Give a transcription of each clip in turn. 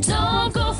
Don't go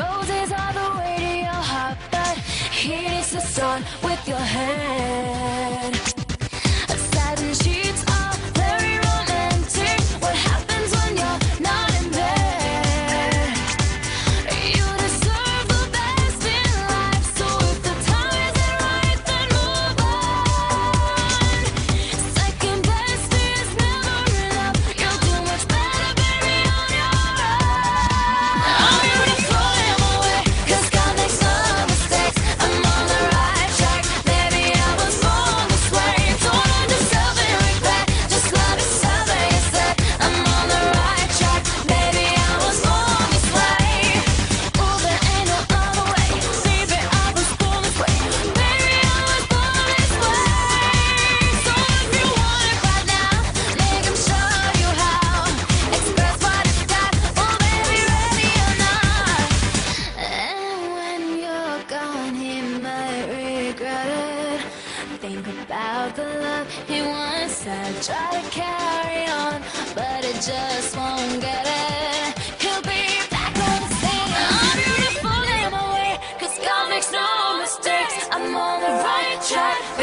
Roses are the way to your heart, but here's the sun with your hand. think about the love he once had. Try to carry on, but it just won't get it. He'll be back on the scene. I'm beautiful in my cause God makes no mistakes. I'm on the right track.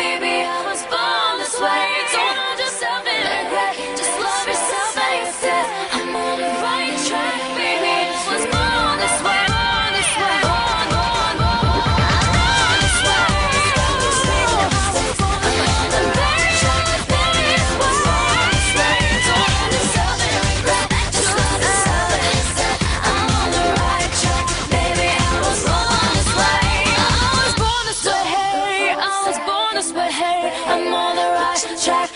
honest with her. I'm on the right track.